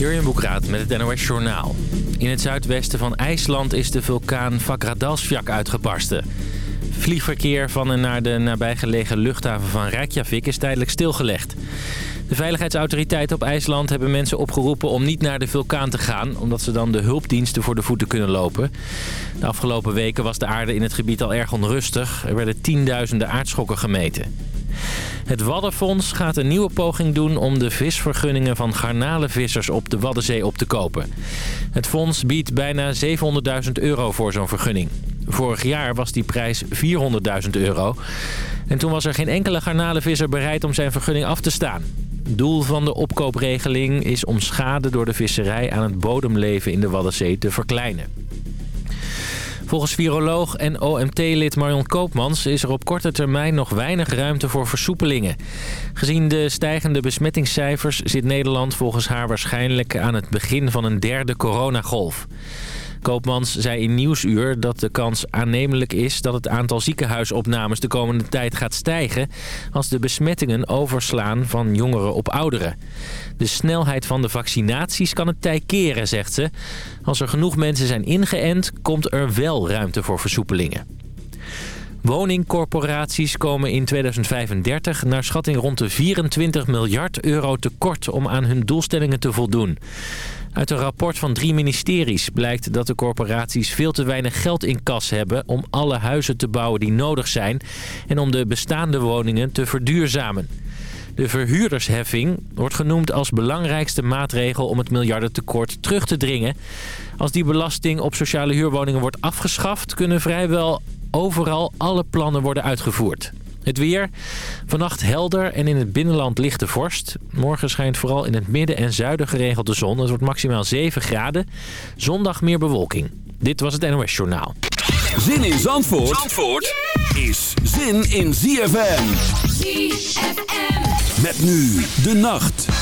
Jurjen Boekraat met het NOS Journaal. In het zuidwesten van IJsland is de vulkaan Fakradalsfjak uitgebarsten. Vliegverkeer van en naar de nabijgelegen luchthaven van Reykjavik is tijdelijk stilgelegd. De veiligheidsautoriteiten op IJsland hebben mensen opgeroepen om niet naar de vulkaan te gaan... omdat ze dan de hulpdiensten voor de voeten kunnen lopen. De afgelopen weken was de aarde in het gebied al erg onrustig. Er werden tienduizenden aardschokken gemeten. Het Waddenfonds gaat een nieuwe poging doen om de visvergunningen van garnalenvissers op de Waddenzee op te kopen. Het fonds biedt bijna 700.000 euro voor zo'n vergunning. Vorig jaar was die prijs 400.000 euro. En toen was er geen enkele garnalenvisser bereid om zijn vergunning af te staan. Doel van de opkoopregeling is om schade door de visserij aan het bodemleven in de Waddenzee te verkleinen. Volgens viroloog en OMT-lid Marion Koopmans is er op korte termijn nog weinig ruimte voor versoepelingen. Gezien de stijgende besmettingscijfers zit Nederland volgens haar waarschijnlijk aan het begin van een derde coronagolf. Koopmans zei in Nieuwsuur dat de kans aannemelijk is dat het aantal ziekenhuisopnames de komende tijd gaat stijgen als de besmettingen overslaan van jongeren op ouderen. De snelheid van de vaccinaties kan het tij keren, zegt ze. Als er genoeg mensen zijn ingeënt, komt er wel ruimte voor versoepelingen. Woningcorporaties komen in 2035 naar schatting rond de 24 miljard euro tekort om aan hun doelstellingen te voldoen. Uit een rapport van drie ministeries blijkt dat de corporaties veel te weinig geld in kas hebben om alle huizen te bouwen die nodig zijn en om de bestaande woningen te verduurzamen. De verhuurdersheffing wordt genoemd als belangrijkste maatregel om het miljardentekort terug te dringen. Als die belasting op sociale huurwoningen wordt afgeschaft... kunnen vrijwel overal alle plannen worden uitgevoerd. Het weer. Vannacht helder en in het binnenland lichte vorst. Morgen schijnt vooral in het midden en zuiden geregeld de zon. Het wordt maximaal 7 graden. Zondag meer bewolking. Dit was het NOS Journaal. Zin in Zandvoort, Zandvoort is zin in ZFM. ZFM. Met nu de nacht.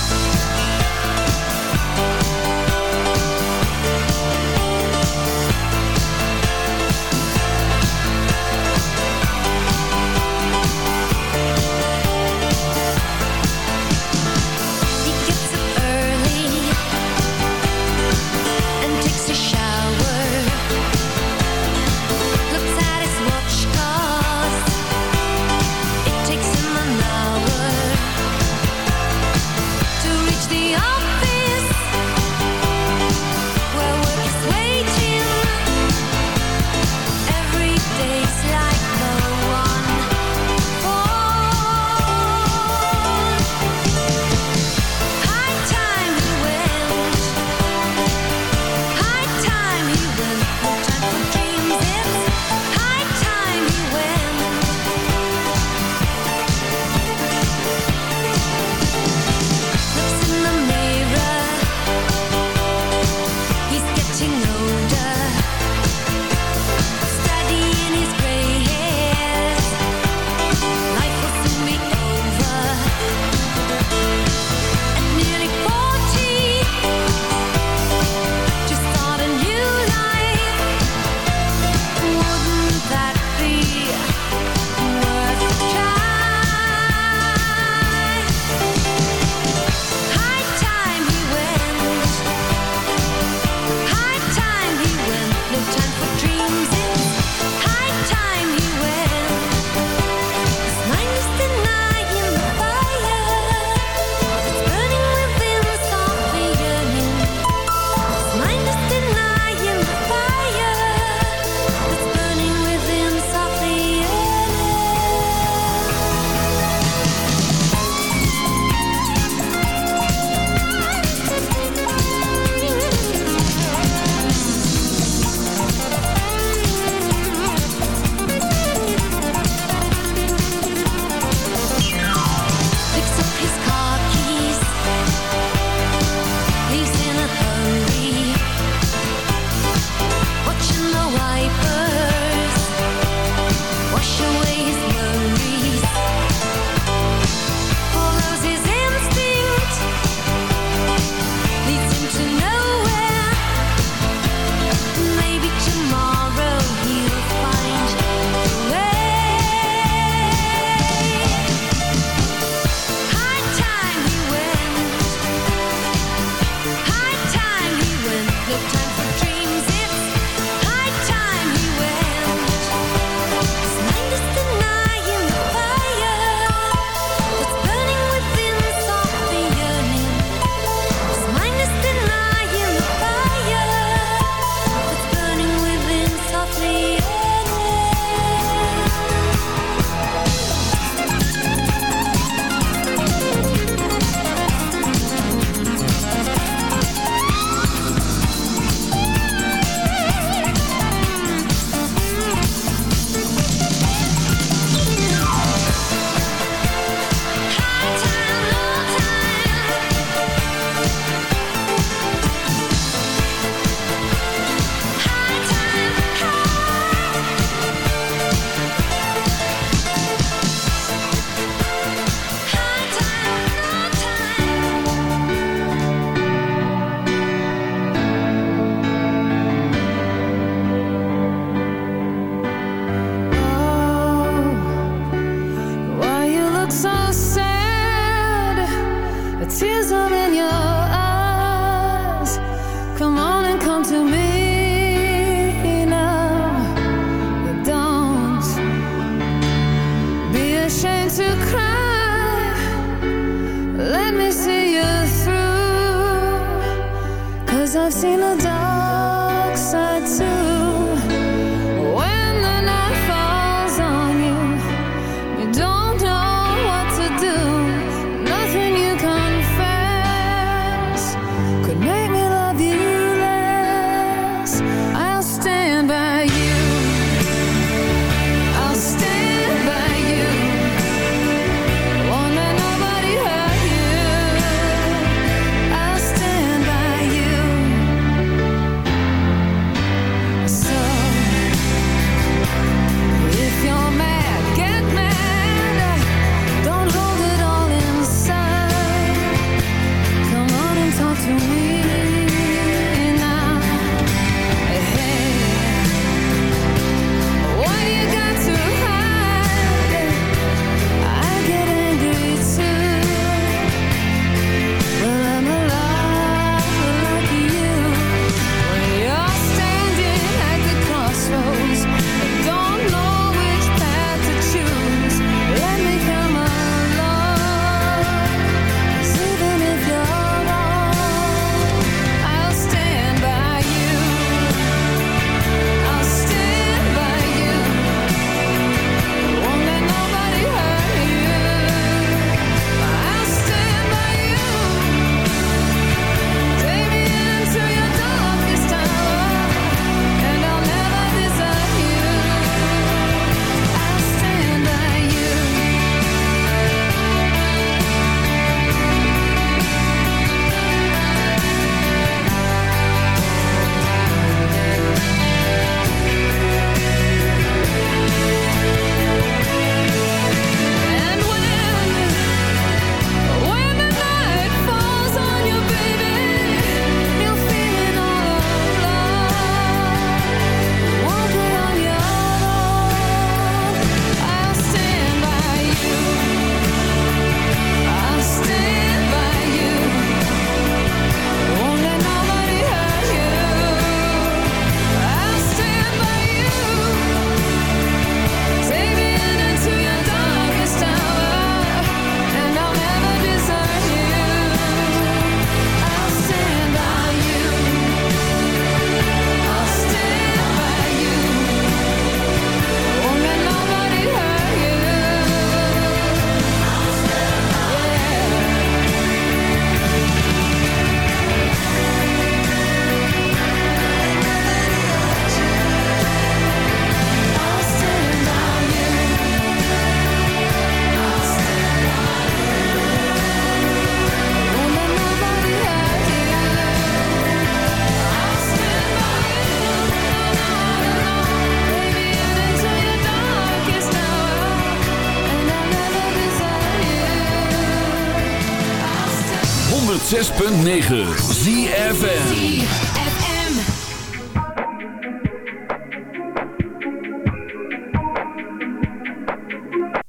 106.9 ZFN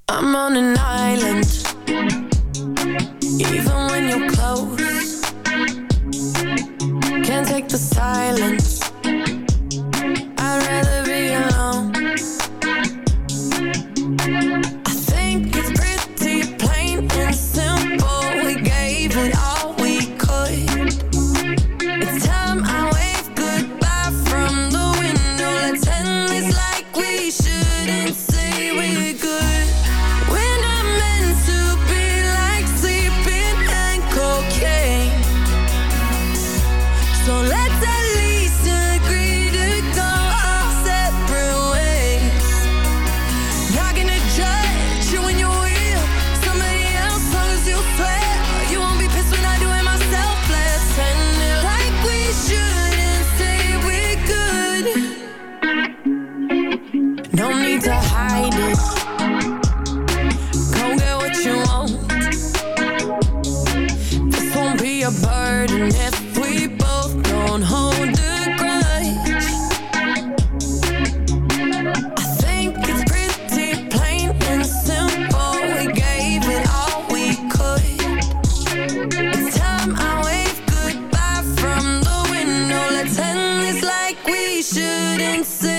I'm on an island. shouldn't say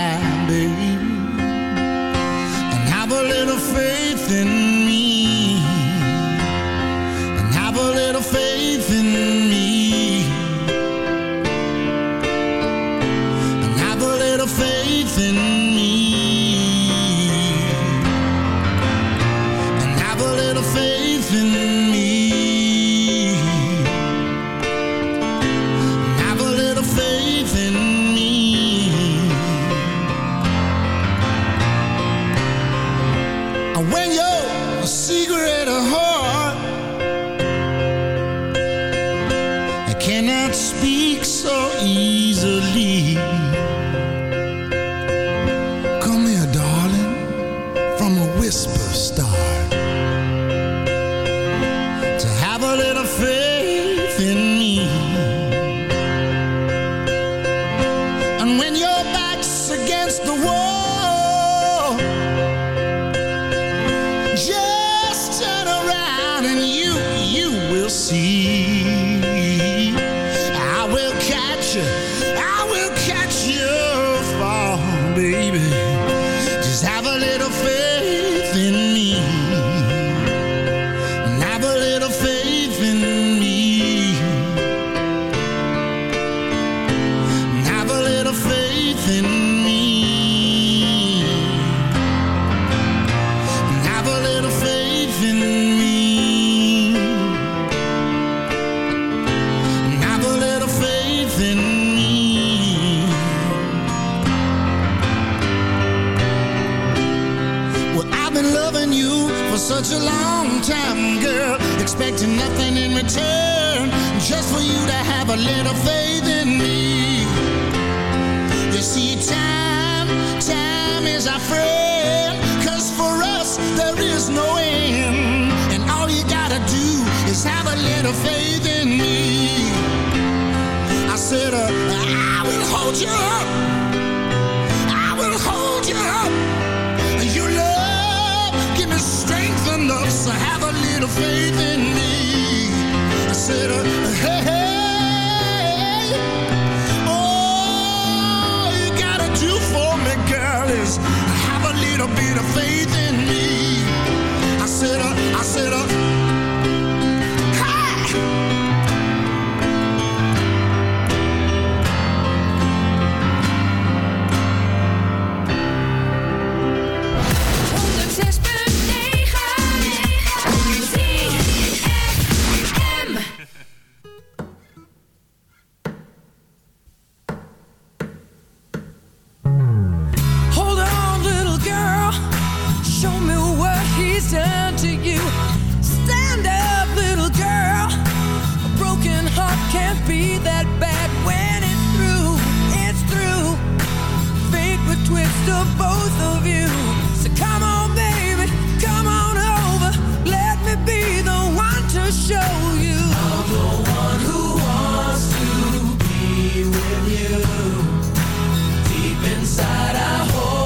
inside I hold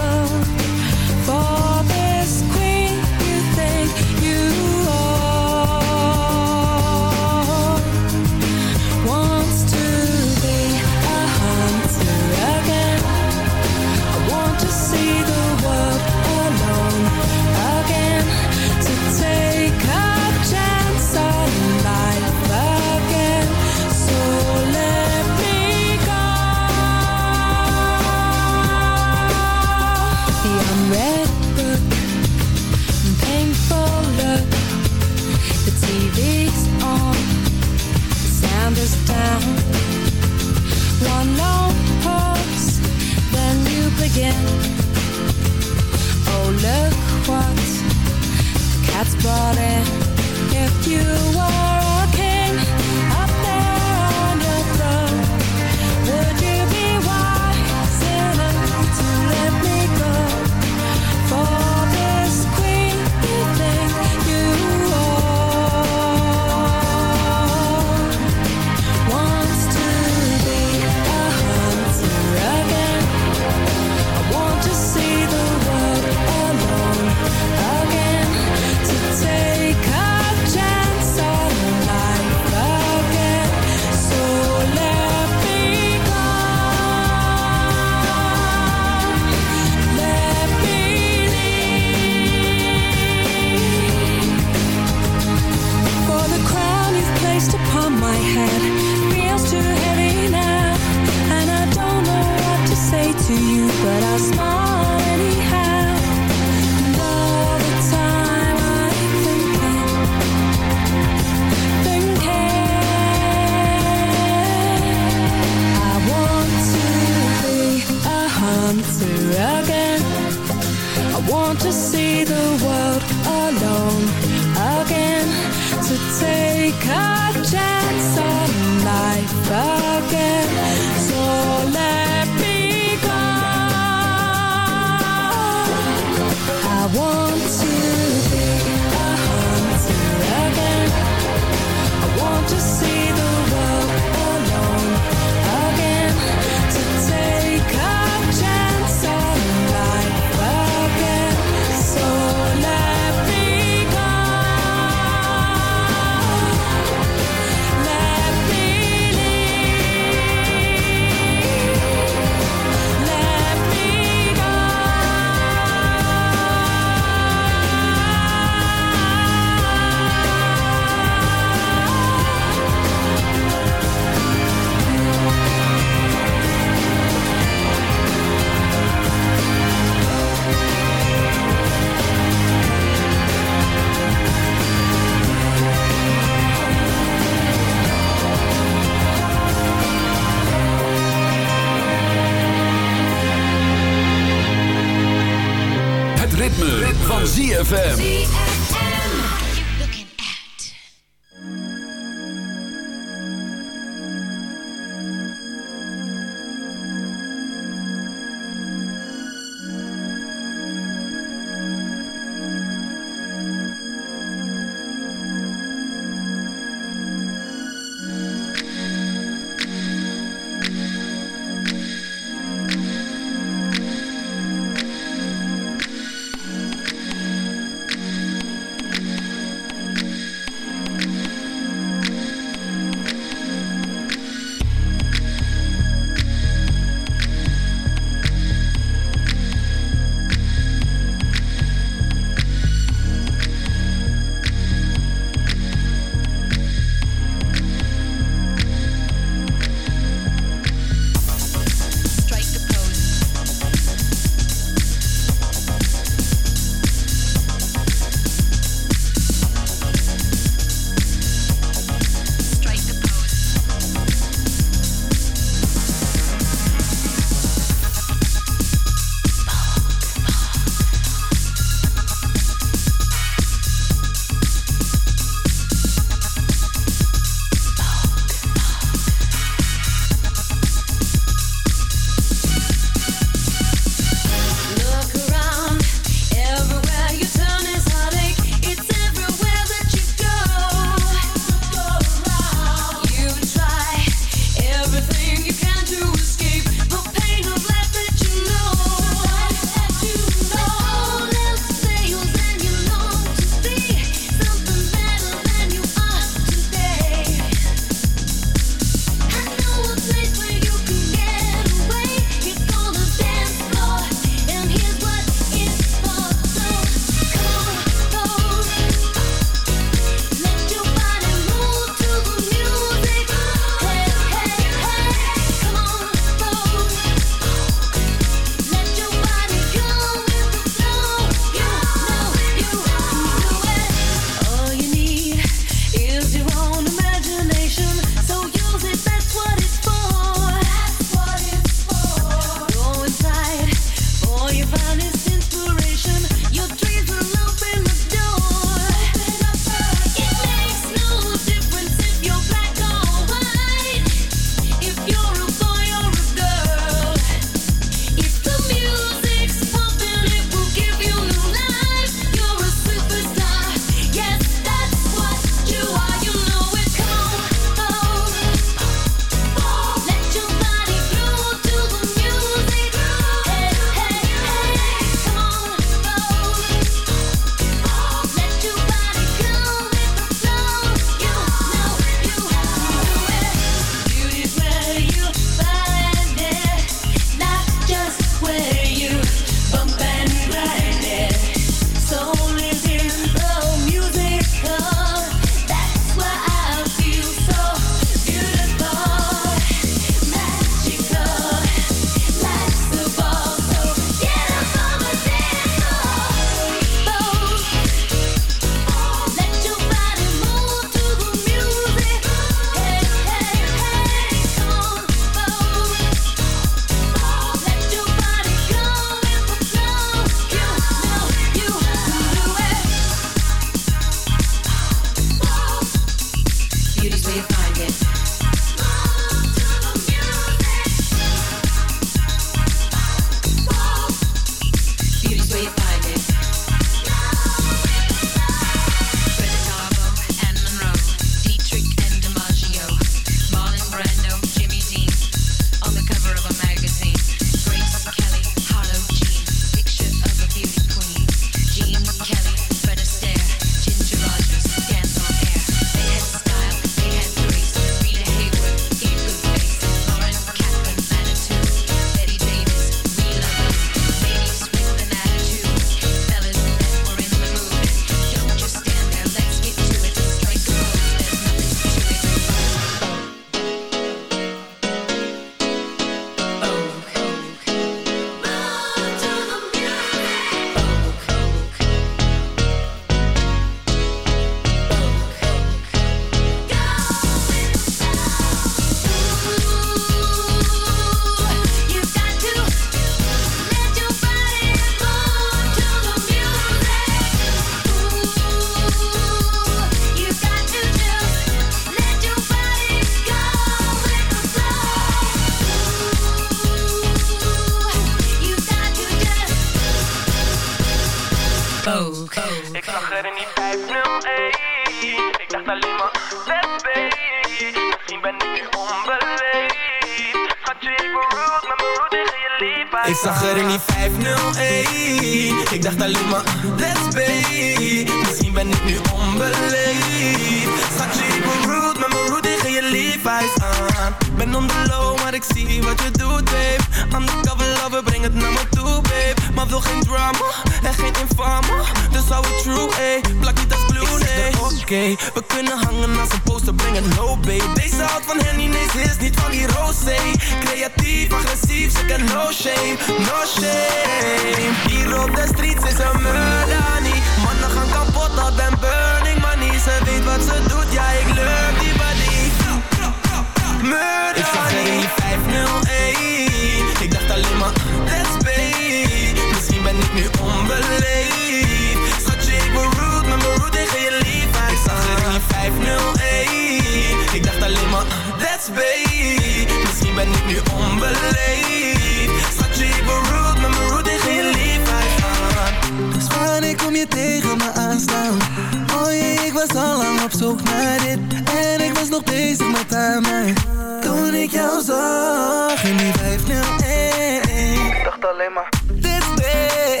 nog bezig met haar mij. Toen ik jou zag in die 501 Ik dacht alleen maar this day.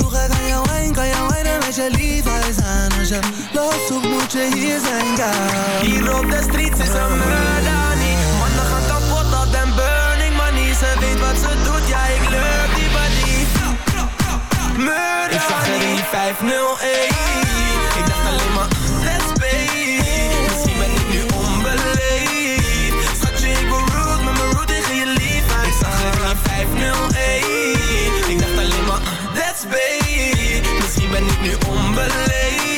Hoe ga ik aan jou heen, kan jou heen en als je lief aan Als je loopt zoekt moet je hier zijn, girl Hier op de streets is een murder niet. Mannen gaan kapot, al den burning money. Ze weet wat ze doet, ja ik leuk die body. Murder niet. in 501 but late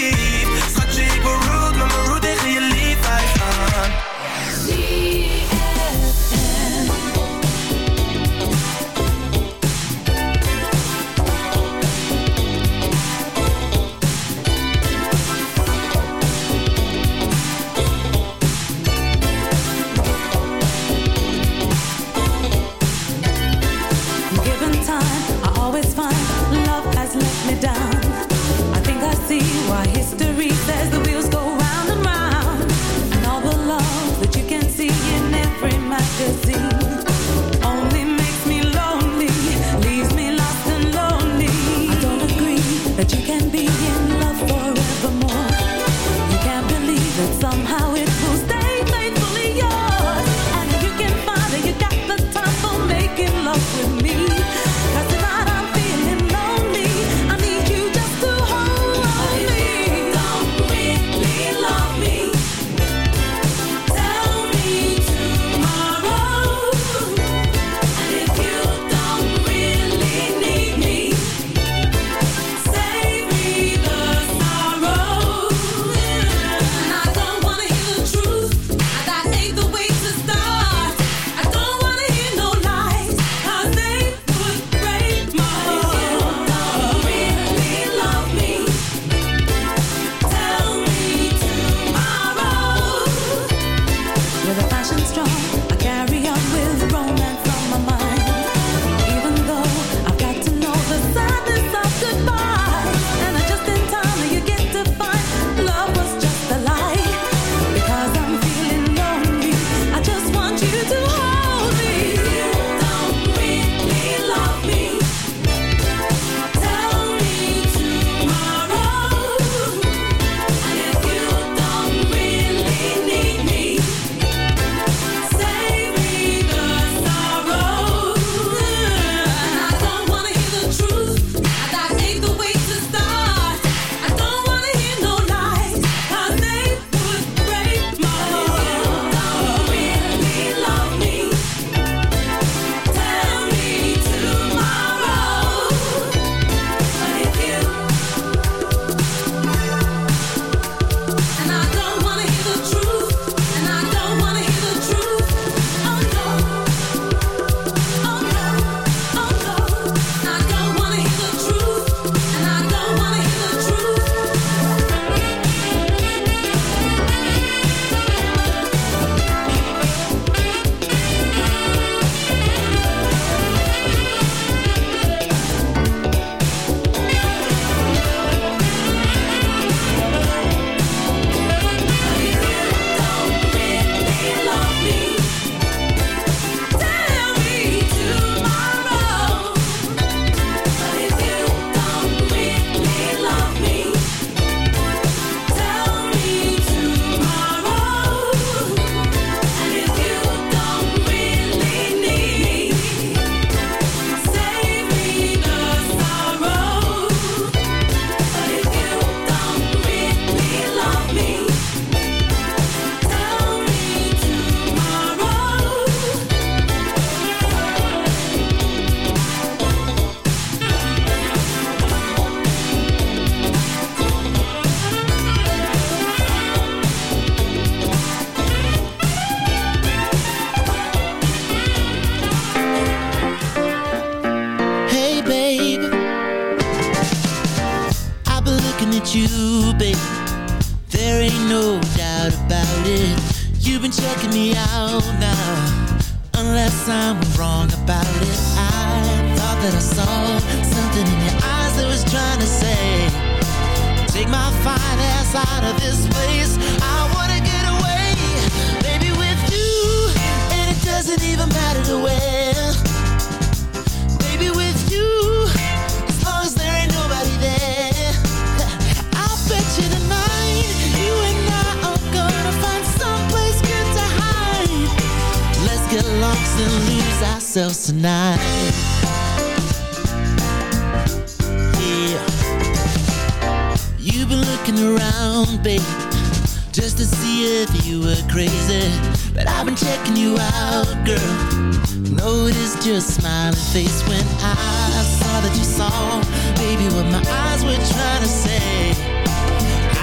baby, what my eyes were trying to say.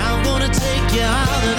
I'm gonna take you out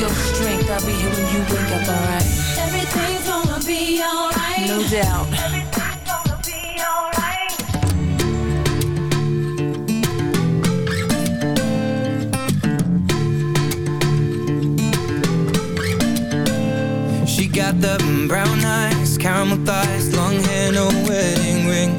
I'll be your strength. I'll be here when you wake up, alright? Everything's gonna be alright. No doubt. Everything's gonna be alright. She got the brown eyes, caramel thighs, long hair, no wedding ring.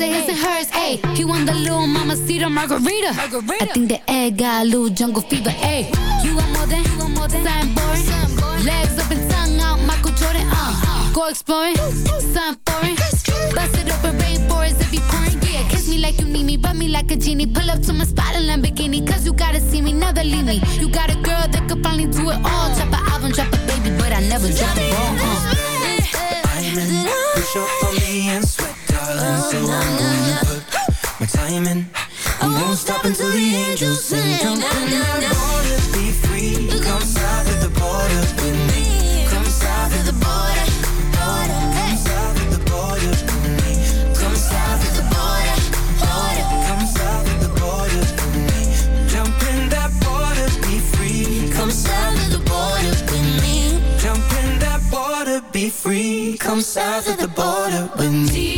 In my his and hers. Ayy, he want the little mama cedar margarita. I think the egg got a little jungle fever. Ayy, you want more than, you want more than something boring. Legs up and tongue out, Michael Jordan. Uh, go exploring, something foreign. Bust it open, rainforest if you pouring. Yeah, kiss me like you need me, rub me like a genie. Pull up to my spot in Lamborghini, cause you gotta see me, never leave me. You got a girl that could finally do it all. Drop an album, drop a baby, but I never drop in. I won't stop until the angels sing. Jump in be free. Come south of the border with me. Come south of the border. border. Come south of the border with me. Come south of the border. border. Come south of the border with me. Jump in that be free. Come south of the border with me. Jump in that be free. Come south of the border with me.